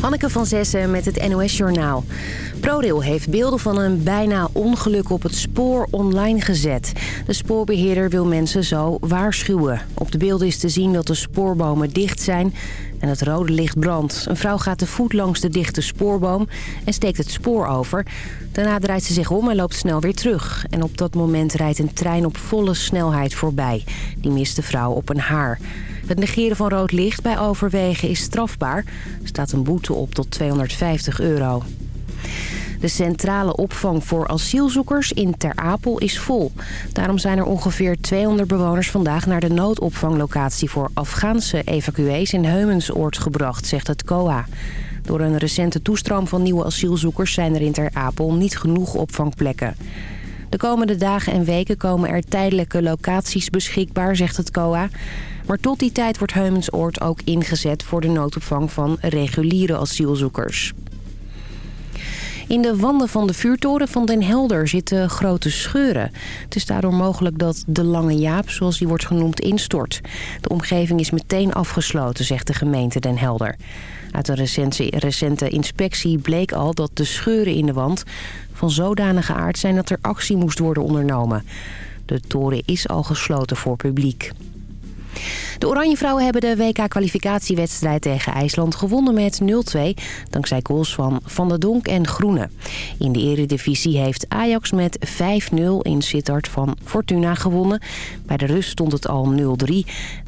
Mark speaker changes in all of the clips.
Speaker 1: Hanneke van Zessen met het NOS Journaal. ProRail heeft beelden van een bijna ongeluk op het spoor online gezet. De spoorbeheerder wil mensen zo waarschuwen. Op de beelden is te zien dat de spoorbomen dicht zijn en het rode licht brandt. Een vrouw gaat te voet langs de dichte spoorboom en steekt het spoor over. Daarna draait ze zich om en loopt snel weer terug. En op dat moment rijdt een trein op volle snelheid voorbij. Die mist de vrouw op een haar. Het negeren van rood licht bij overwegen is strafbaar. Er staat een boete op tot 250 euro. De centrale opvang voor asielzoekers in Ter Apel is vol. Daarom zijn er ongeveer 200 bewoners vandaag naar de noodopvanglocatie voor Afghaanse evacuees in Heumensoord gebracht, zegt het COA. Door een recente toestroom van nieuwe asielzoekers zijn er in Ter Apel niet genoeg opvangplekken. De komende dagen en weken komen er tijdelijke locaties beschikbaar, zegt het COA. Maar tot die tijd wordt Heumensoord ook ingezet voor de noodopvang van reguliere asielzoekers. In de wanden van de vuurtoren van Den Helder zitten grote scheuren. Het is daardoor mogelijk dat de Lange Jaap, zoals die wordt genoemd, instort. De omgeving is meteen afgesloten, zegt de gemeente Den Helder. Uit een recente, recente inspectie bleek al dat de scheuren in de wand van zodanige aard zijn dat er actie moest worden ondernomen. De toren is al gesloten voor publiek. De Oranje Vrouwen hebben de WK-kwalificatiewedstrijd tegen IJsland gewonnen met 0-2... dankzij goals van Van der Donk en Groene. In de eredivisie heeft Ajax met 5-0 in Sittard van Fortuna gewonnen. Bij de rust stond het al 0-3.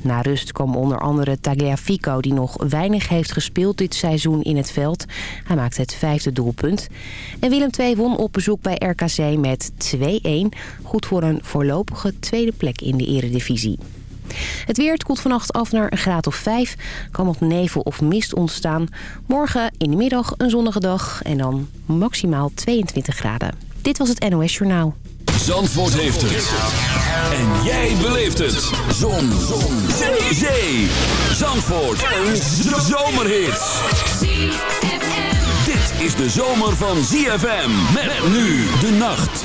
Speaker 1: Na rust kwam onder andere Tagliafico... die nog weinig heeft gespeeld dit seizoen in het veld. Hij maakte het vijfde doelpunt. En Willem II won op bezoek bij RKC met 2-1. Goed voor een voorlopige tweede plek in de eredivisie. Het weer koelt vannacht af naar een graad of 5. Kan wat nevel of mist ontstaan. Morgen in de middag een zonnige dag en dan maximaal 22 graden. Dit was het NOS Journaal.
Speaker 2: Zandvoort heeft het. En jij beleeft het. Zon. Zon. Zee. Zee. Zandvoort. Een zomerhit. Dit is de zomer van ZFM. Met nu de nacht.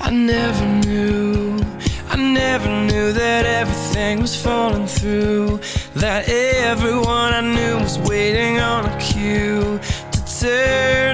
Speaker 2: I
Speaker 3: never knew, I never knew that everything was falling through. That everyone I knew was waiting on a cue to turn.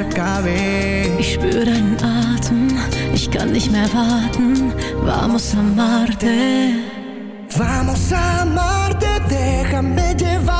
Speaker 4: acabe.
Speaker 5: Ich spür deinen Atem, ich kann nicht mehr warten. Vamos a amarte.
Speaker 4: Vamos a amarte, déjame
Speaker 2: llevar.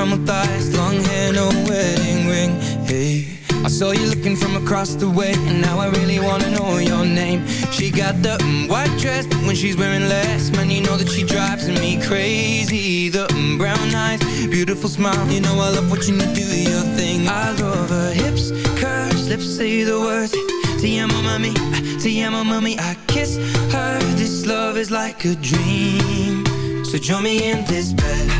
Speaker 3: Caramel thighs, long hair, no wedding ring. Hey, I saw you looking from across the way, and now I really wanna know your name. She got the mm, white dress, but when she's wearing less, man, you know that she drives me crazy. The mm, brown eyes, beautiful smile, you know I love watching you do your thing. I love her hips, curves, lips say the words. Te amo, mami, te amo, mami. I kiss her. This love is like a dream. So join me in this bed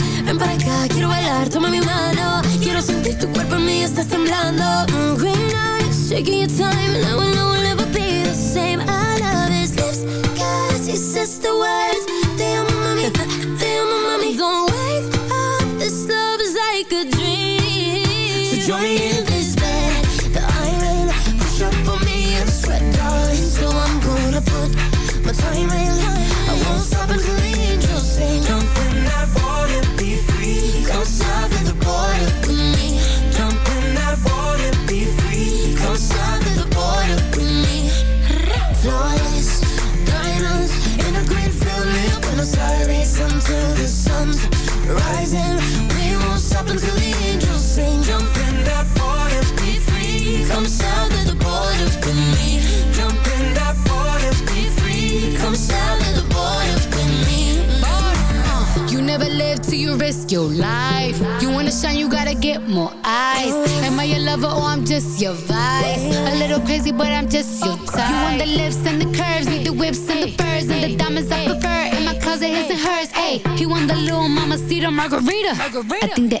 Speaker 6: para acá, quiero bailar, toma mi mano. Quiero sentir tu cuerpo en mí, estás temblando. Mm, Green eyes, taking your time And I will know we'll never be the same. I love his lips, cause he says the words. Mami, te amo mami. Don't wake up, this love is like a dream.
Speaker 3: So join me in
Speaker 7: margarita. margarita. I think that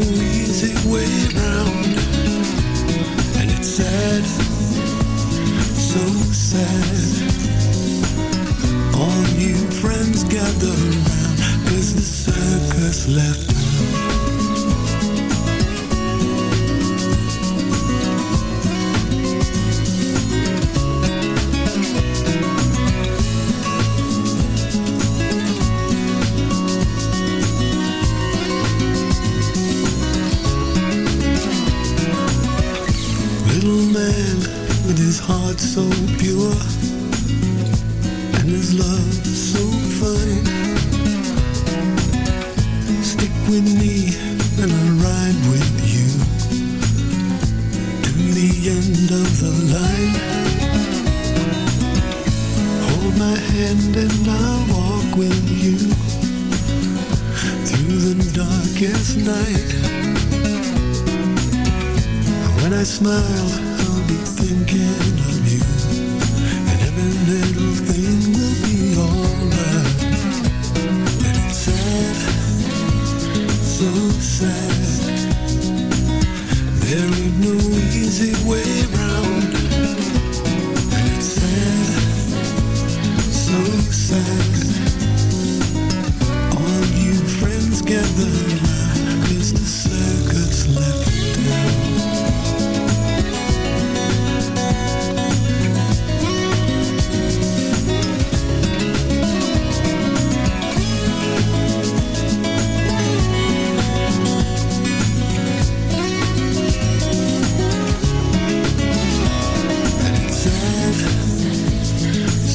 Speaker 8: easy way around, And it's sad, so sad. All new friends gather the circus left.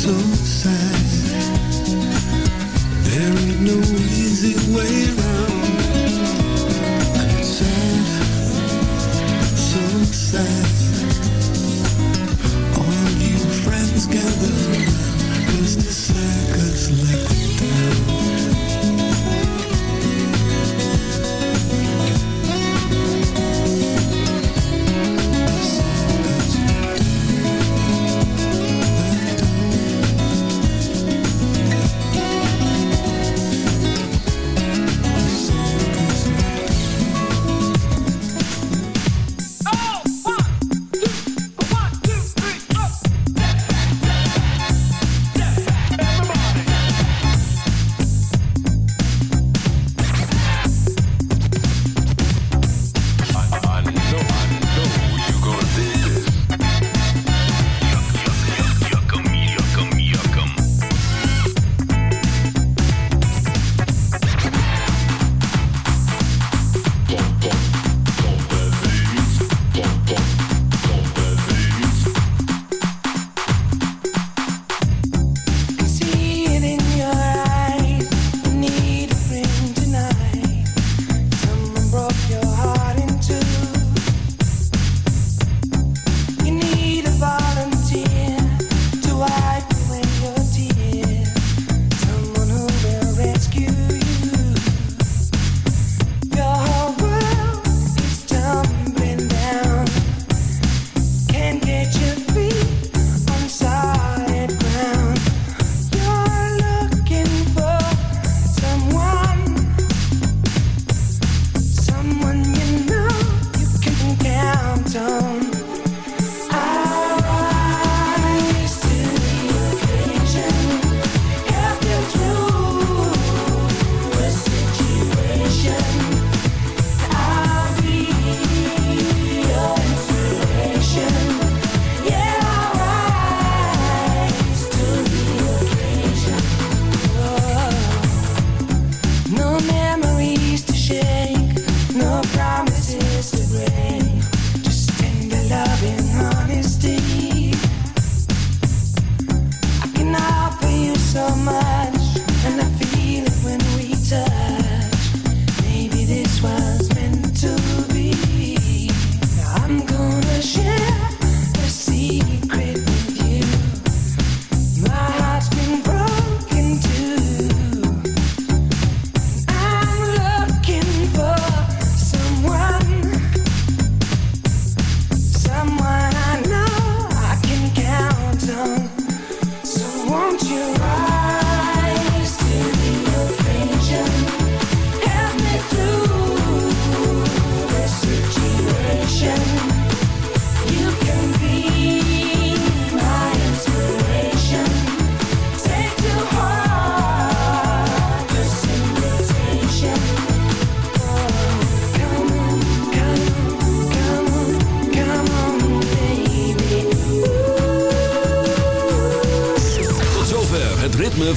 Speaker 8: so